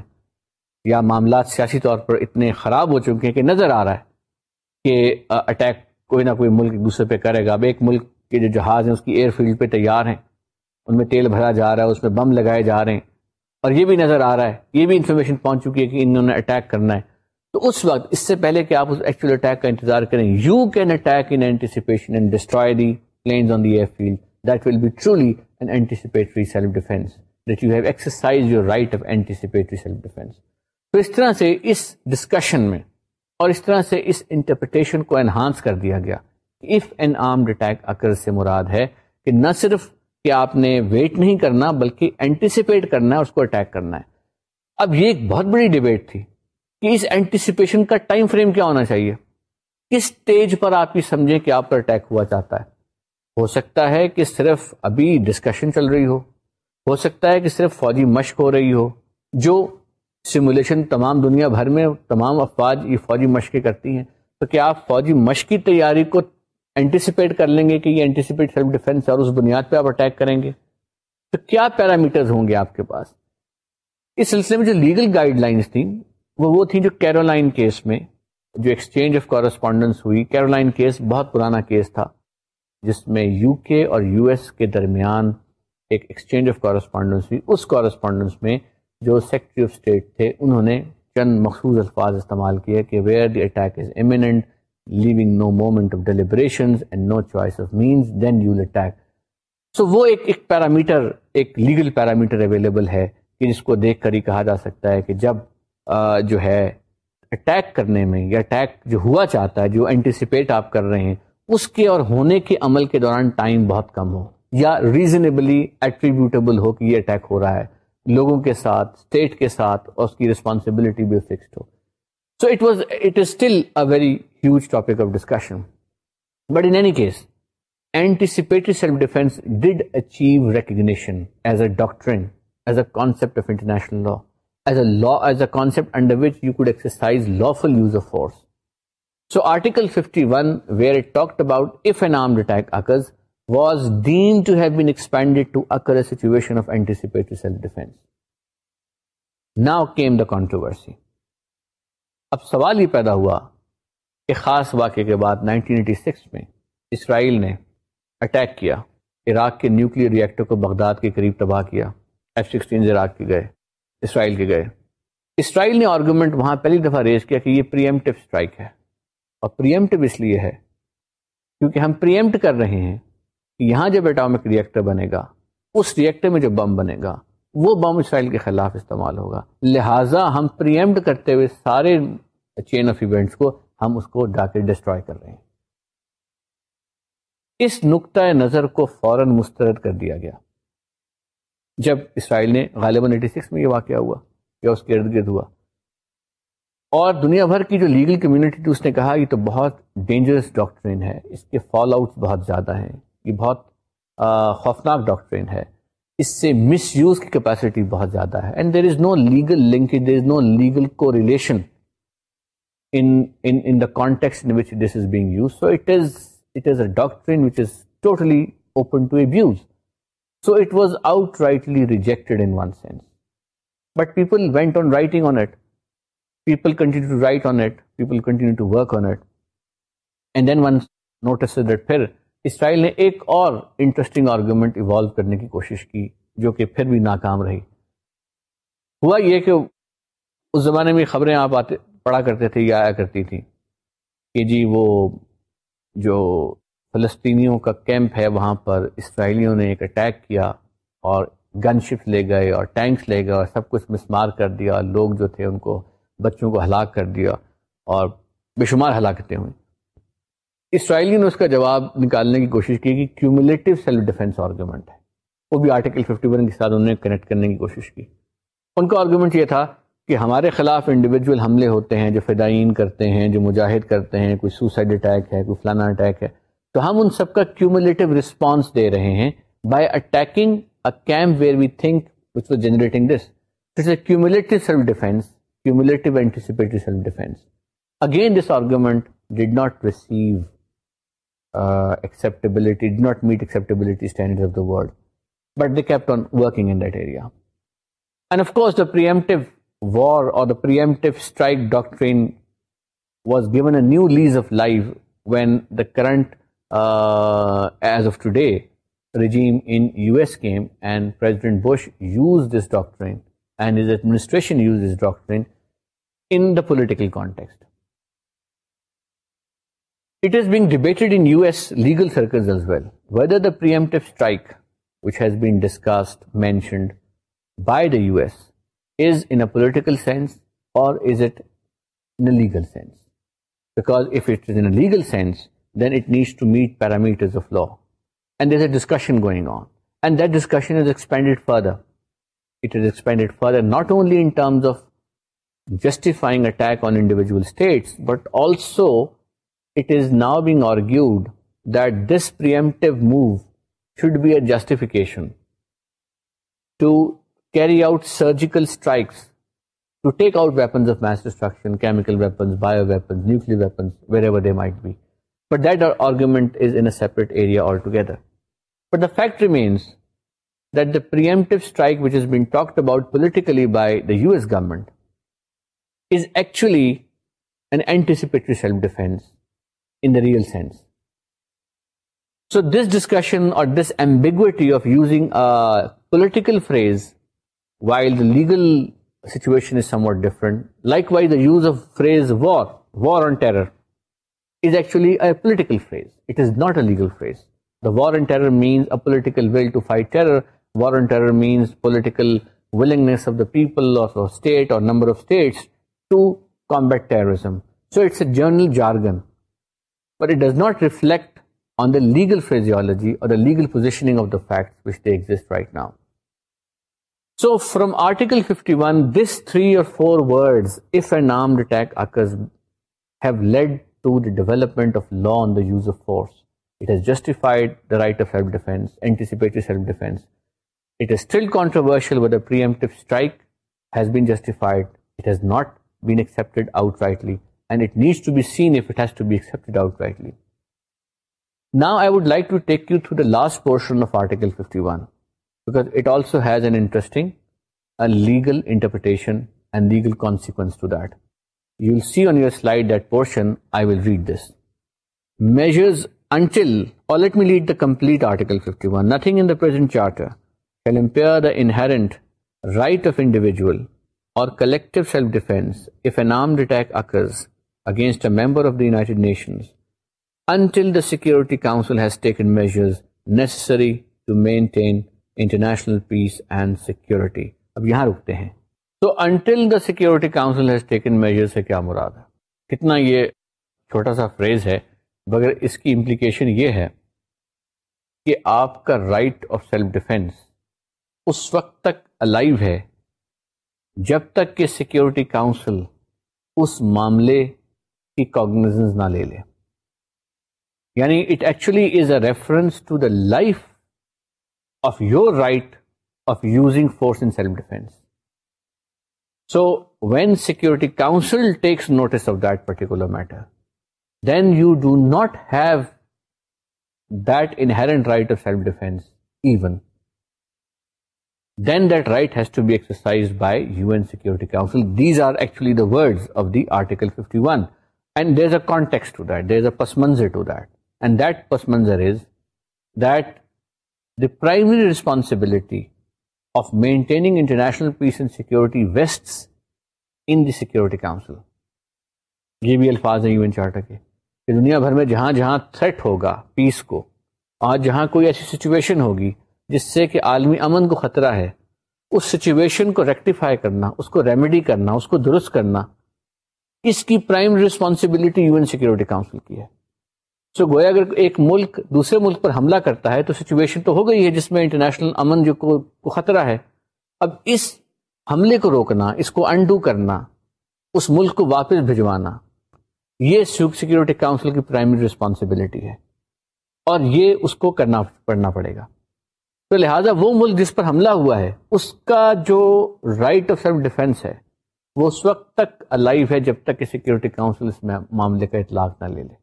یا معاملات سیاسی طور پر اتنے خراب ہو چکے ہیں کہ نظر آ رہا ہے اٹیک کوئی نہ کوئی ملک دوسرے پہ کرے گا اب ایک ملک کے جو جہاز ہیں اس کی ایئر فیلڈ پہ تیار ہیں ان میں تیل بھرا جا رہا ہے اس میں بم لگائے جا رہے ہیں اور یہ بھی نظر آ رہا ہے یہ بھی انفارمیشن پہنچ چکی ہے کہ انہوں نے اٹیک کرنا ہے تو اس وقت اس سے پہلے کہ آپ اس ایکچوئل اٹیک کا انتظار کریں یو کین اٹیک انٹیسپیشن تو اس طرح سے اس ڈسکشن میں اور اس طرح سے اس انٹرپریٹیشن کو انہانس کر دیا گیا if an armed attack occur سے مراد ہے کہ نہ صرف کہ آپ نے ویٹ نہیں کرنا بلکہ اینٹیسپیٹ کرنا ہے اس کو اٹیک کرنا ہے اب یہ ایک بہت بڑی ڈبیٹ تھی کہ اس اینٹیسپیشن کا ٹائم فریم کیا ہونا چاہیے کس اسٹیج پر آپ یہ سمجھیں کہ آپ پر اٹیک ہوا چاہتا ہے ہو سکتا ہے کہ صرف ابھی ڈسکشن چل رہی ہو ہو سکتا ہے کہ صرف فوجی مشق ہو رہی ہو جو سیمولیشن تمام دنیا بھر میں تمام افواج یہ فوجی مشقیں کرتی ہیں تو کیا آپ فوجی مشق کی تیاری کو اینٹیسپیٹ کر لیں گے کہ یہ اینٹیسپیٹ سیلف ڈیفینس اور اس بنیاد پہ آپ اٹیک کریں گے تو کیا پیرامیٹرز ہوں گے آپ کے پاس اس سلسلے میں جو لیگل گائیڈ لائنس تھیں وہ وہ تھیں جو کیرولائن کیس میں جو ایکسچینج آف کورسپونڈنس ہوئی کیرولائن کیس بہت پرانا کیس تھا جس میں یو کے اور یو ایس کے درمیان ایک ایکسچینج آف کورسپونڈنس ہوئی اس کورسپونڈنس میں جو سیکٹری آف اسٹیٹ تھے انہوں نے چند مخصوص الفاظ استعمال کیے کہ where the attack attack is leaving no no moment of of and choice means then you so وہ ایک ایک ایک پیرامیٹر لیگل پیرامیٹر اویلیبل ہے کہ جس کو دیکھ کر ہی کہا جا سکتا ہے کہ جب آ, جو ہے اٹیک کرنے میں یا اٹیک جو ہوا چاہتا ہے جو اینٹیسپیٹ آپ کر رہے ہیں اس کے اور ہونے کے عمل کے دوران ٹائم بہت کم ہو یا ریزنیبلی ایٹریبیوٹیبل ہو کہ یہ اٹیک ہو رہا ہے لوگوں کے ساتھ اسٹیٹ کے ساتھ اور اس کی ریسپانسبلٹی بھی fixed who so it was it is still a very huge topic of discussion but case anticipatory self defence did achieve recognition as a doctrine as a of international law as a law as a under which you could exercise lawful use of force so article fifty one where talk about if armed attack occurs was deemed to have been expanded to occur a situation of anticipatory self-defense. Now came the controversy. اب سوال یہ پیدا ہوا کہ خاص واقعے کے بعد 1986 میں اسرائیل نے اٹیک کیا عراق کے نیوکلیر ریئیکٹر کو بغداد کے قریب تباہ کیا ایف سکسٹین عراق کے گئے اسرائیل کے گئے اسرائیل نے آرگومنٹ وہاں پہلی دفعہ ریز کیا کہ یہ پریمٹیو اسٹرائک ہے اور پریمٹیو اس لیے ہے کیونکہ ہم پریمٹ کر رہے ہیں یہاں جب اٹامک ریئیکٹر بنے گا اس ریئیکٹر میں جو بم بنے گا وہ بم اسرائیل کے خلاف استعمال ہوگا لہٰذا ہم پریمڈ کرتے ہوئے سارے چین آف ایونٹس کو ہم اس کو جا کے ڈسٹرائے کر رہے ہیں اس نقطۂ نظر کو فوراً مسترد کر دیا گیا جب اسرائیل نے غالباً ایٹی سکس میں یہ واقعہ ہوا یا اس کے ارد گرد ہوا اور دنیا بھر کی جو لیگل کمیونٹی تھی اس نے کہا یہ تو بہت ڈینجرس ڈاکٹرین ہے اس کے فال آؤٹس بہت زیادہ ہیں یہ بہت خوفناک ڈاکٹرین ہے اس سے مس یوز کی کیپیسٹی بہت زیادہ ہے and there is no legal link there is no legal correlation in the context which this is being used so it is it is a doctrine which is totally open to abuse so it was outrightly rejected in one sense but people went on writing on it people continue to write on it people continue to work on it and then one notices that پھر Israel نے ایک اور interesting argument evolve کرنے کی کوشش کی جو کہ پھر بھی ناکام رہی ہوا یہ کہ اس زمانے میں خبریں آپ آتے پڑھا کرتے تھے یا آیا کرتی تھیں کہ جی وہ جو فلسطینیوں کا کیمپ ہے وہاں پر اسرائیلیوں نے ایک اٹیک کیا اور گن شپس لے گئے اور ٹینکس لے گئے اور سب کچھ مسمار کر دیا لوگ جو تھے ان کو بچوں کو ہلاک کر دیا اور بے شمار ہلاکتیں ہوئیں اسرائیلی نے اس کا جواب نکالنے کی کوشش کی کہ کیومولیٹو سیلف ڈیفنس آرگومنٹ ہے وہ بھی آرٹیکل 51 کے ساتھ انہوں نے کنیکٹ کرنے کی کوشش کی ان کا آرگومنٹ یہ تھا کہ ہمارے خلاف انڈیویجول حملے ہوتے ہیں جو فدائین کرتے ہیں جو مجاہد کرتے ہیں کوئی سوسائڈ اٹیک ہے کوئی فلانا اٹیک ہے تو ہم ان سب کا کیومولیٹو رسپانس دے رہے ہیں by attacking a camp where we think which was generating this this a cumulative self defence cumulative anticipatory self defence again this argument did not receive not meet acceptability وارمٹیو doctrine was given a new lease of life we current of today Bush use this doctrine administration use this ڈاکٹرینکلٹکس political sense or legal sense an a legal sense then it needs to meet parameter discussion going on and دسکشنڈیڈ further it's further not اونلیفائنگ attack individual states but also جسٹیفکیشنٹرس about politically by those government real sense so this discussion or but does not reflect on the legal فریزیال and it needs to be seen if it has to be accepted outrightly. Now I would like to take you through the last portion of Article 51 because it also has an interesting a legal interpretation and legal consequence to that. You'll see on your slide that portion, I will read this. Measures until, or let me read the complete Article 51, nothing in the present charter shall impair the inherent right of individual or collective self-defense if an armed attack occurs against a member of the United Nations until the Security Council has taken measures necessary to maintain international peace and security. اب یہاں رکھتے ہیں تو until the security council has taken measure سے کیا مراد ہے کتنا یہ چھوٹا سا فریز ہے مگر اس کی امپلیکیشن یہ ہے کہ آپ کا رائٹ آف سیلف ڈیفینس اس وقت تک الائیو ہے جب تک کہ سیکورٹی کاؤنسل اس معاملے کی کاگنیزنس نہ لے لیں یعنی it actually is a reference to the life of your right of using force in self defence so when security council takes notice of that particular matter then you do not have that inherent right of self defence even then that right has to be exercise by U N security council these are actually the word of the article fifty and a pasmanzar to that the is that the maintaining international peace and security vest in the security council یہ بھی الفاظ ہیں U N charter کے دنیا بھر میں جہاں جہاں تھریٹ ہوگا پیس کو اور جہاں کوئی ایسی سچویشن ہوگی جس سے کہ عالمی امن کو خطرہ ہے اس سچویشن کو ریکٹیفائی کرنا اس کو ریمیڈی کرنا اس کو درست کرنا اس کی prime responsibility U N security council کی ہے سو so, گویا اگر ایک ملک دوسرے ملک پر حملہ کرتا ہے تو سچویشن تو ہو گئی ہے جس میں انٹرنیشنل امن جو کو, کو خطرہ ہے اب اس حملے کو روکنا اس کو انڈو کرنا اس ملک کو واپس بھجوانا یہ سیکورٹی کاؤنسل کی پرائمری ریسپانسبلٹی ہے اور یہ اس کو کرنا پڑنا پڑے گا تو لہٰذا وہ ملک جس پر حملہ ہوا ہے اس کا جو رائٹ آف سیلف ڈیفینس ہے وہ اس وقت تک الائیو ہے جب تک کہ سیکورٹی کاؤنسل اس میں معاملے کا اطلاق نہ لے لے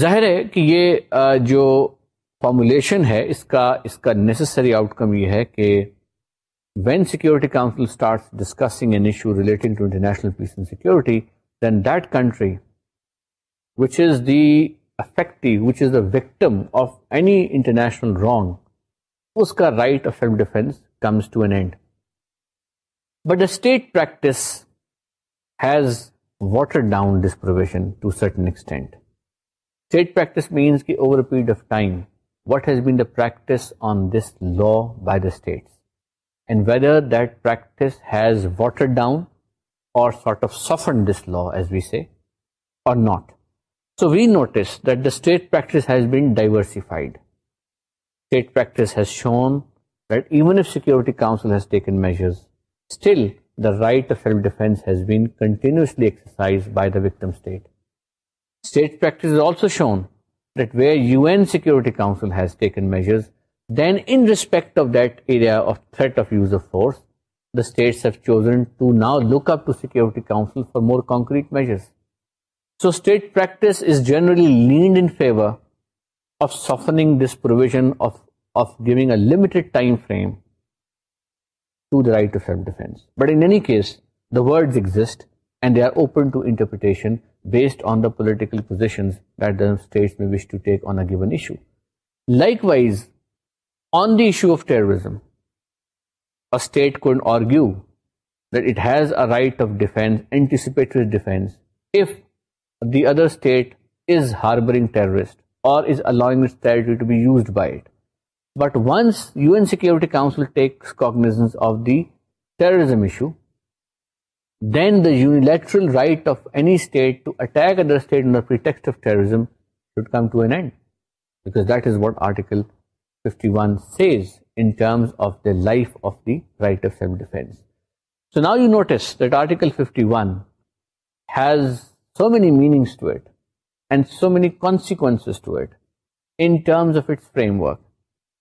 ظاہر ہے کہ یہ جو فارمولیشن ہے اس کا اس کا نیسسری آؤٹ کم یہ ہے کہ when security council discussing an issue relating to international peace and security which is the which is the victim of any international wrong اس کا right of self defence comes to an end But the state practice has watered down this provision to a certain extent. State practice means that over a period of time, what has been the practice on this law by the states, and whether that practice has watered down or sort of softened this law, as we say, or not. So we notice that the state practice has been diversified. State practice has shown that even if Security Council has taken measures force look اپیکور for more concrete measures generally lead inferring to the right to self-defense. But in any case, the words exist and they are open to interpretation based on the political positions that the states may wish to take on a given issue. Likewise, on the issue of terrorism, a state could argue that it has a right of defense, anticipatory defense, if the other state is harboring terrorists or is allowing its territory to be used by it. But once U N security council takes tarot then داچرس framework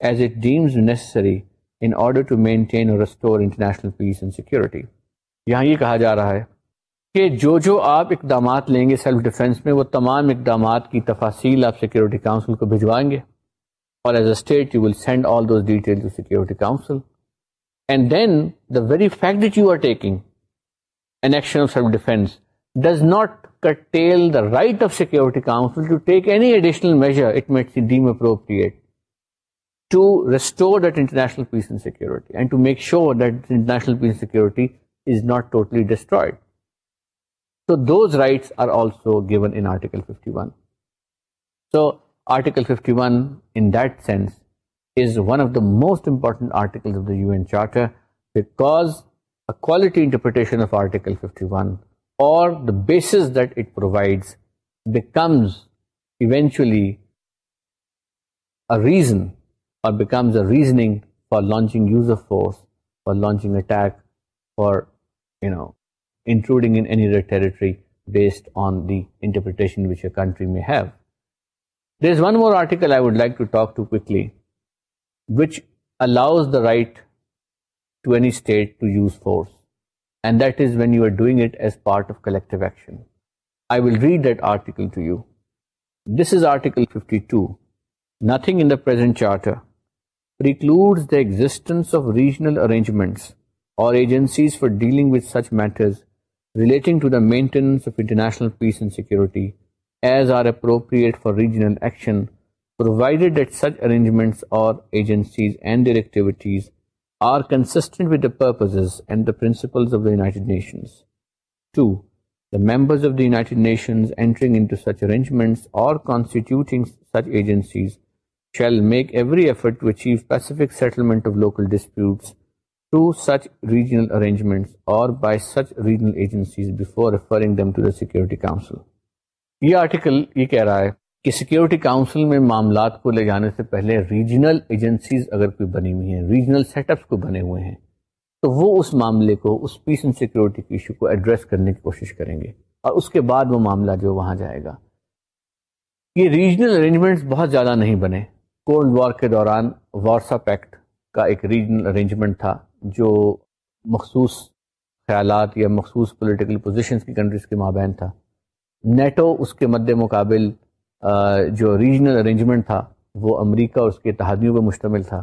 as it deems necessary in order to maintain or restore international peace and security یہاں یہ کہا جا رہا ہے کہ جو جو آپ اقدامات لیں گے سیلف ڈیفنس میں وہ تمام اقدامات کی تفاصیل آپ سیکیورٹی کاؤنسل کو بھجوائیں گے اور as a state you will send all those detail to security council and then the very fact that you are taking an action of self defence does not cut the right of security council to take any additional measure it might deem appropriate to restore the international peace and security and to make sure international peace and security is not totally destroyed so those rights fifteen ففٹینس one of the most امپارٹنٹرز cortical fifty one or bases that it provides becomes eventually a reason or becomes reasoning for launch force launching attack فاروکری based on دیشنگ red دیٹکل precludes the existence of regional arrangements or agencies for dealing with such matters relating to the maintenance of international peace and security as are appropriate for regional action provided that such arrangements or agencies and their activities are consistent with the purposes and the principles of the United Nations. 2. The members of the United Nations entering into such arrangements or constituting such agencies shall make every by such regional agencies before referring them to the Security Council. یہ article یہ کہہ رہا ہے کہ security council میں معاملات کو لے جانے سے پہلے ریجنل ایجنسیز اگر کوئی بنی ہوئی ہیں ریجنل سیٹ اپس کو بنے ہوئے ہیں تو وہ اس معاملے کو کے ایشو کو ایڈریس کرنے کی کوشش کریں گے اور اس کے بعد وہ معاملہ جو وہاں جائے گا یہ ریجنل ارینجمنٹس بہت زیادہ نہیں بنے کولڈ وار کے دوران وارسا پیکٹ کا ایک ریجنل ارینجمنٹ تھا جو مخصوص خیالات یا مخصوص پولیٹیکل پوزیشنز کی کنٹریز کے مابین تھا نیٹو اس کے مد مقابل جو ریجنل ارینجمنٹ تھا وہ امریکہ اور اس کے اتحادیوں پہ مشتمل تھا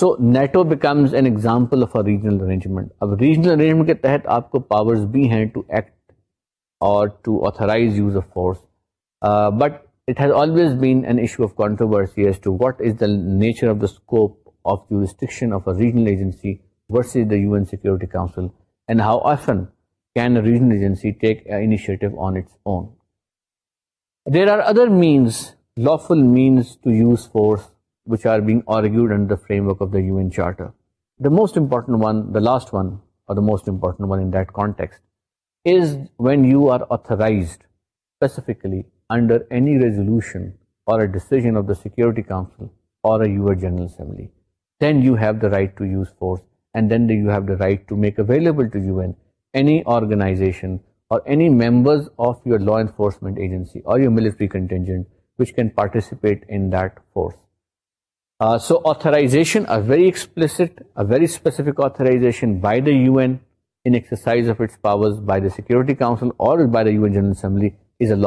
سو NATO becomes an example of a regional arrangement اب ریجنل ارینجمنٹ کے تحت آپ کو پاورز بھی ہیں to act or to authorise use of force but نیچرلٹی کا there are others lawful means فورگوڈ of the charter موسٹنٹنٹ وین یو آر اترائز انڈرزشن سیکورٹی کاؤنسل اور ریجنل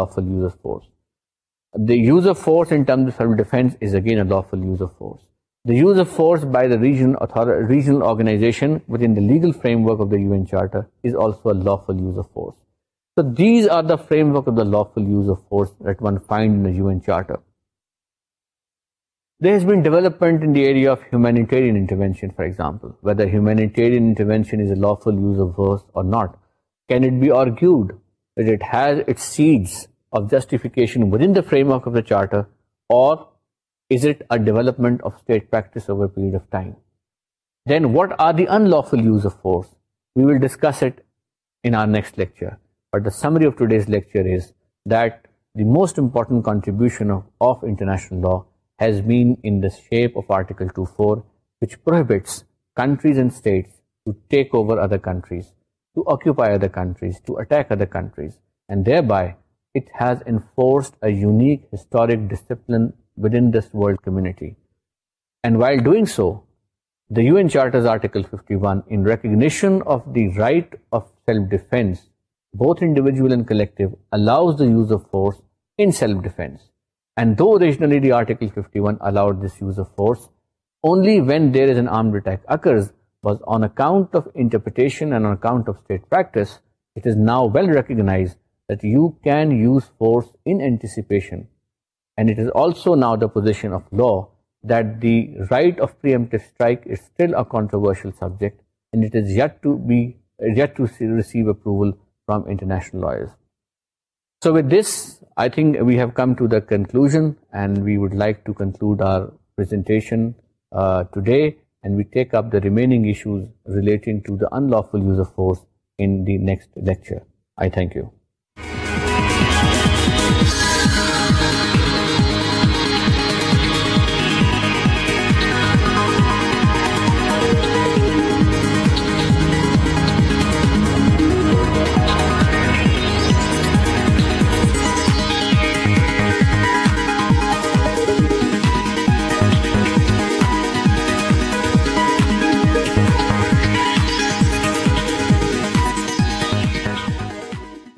آرگنائزیشنپمنٹ بی آرکیوڈ free charter development lecture most امپارٹنٹرز اینڈ اسٹیٹریز بائے اٹ ہیز انفسڈ historic discipline this world کمٹیوئنگ so the چارٹیکلشنس بہت انڈیویژل دو ریجنلیز an armed attack occurs was on accounts ریکگنائزیشنشل فرامل we have come to the conclusion and we would like to conclude آرزنٹیشن and we take up the remaining issues relating to the unlawful use of force in the next lecture. I thank you.